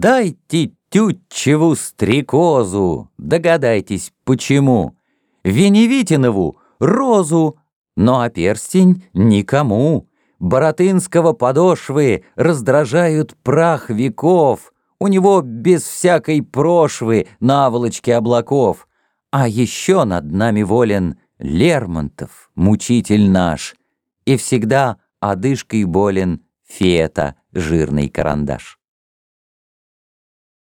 Дайте Тютчеву стрекозу, догадайтесь, почему. Веневитинову — розу, но а перстень — никому. Боротынского подошвы раздражают прах веков, У него без всякой прошвы наволочки облаков. А еще над нами волен Лермонтов, мучитель наш, И всегда одышкой болен Фета, жирный карандаш.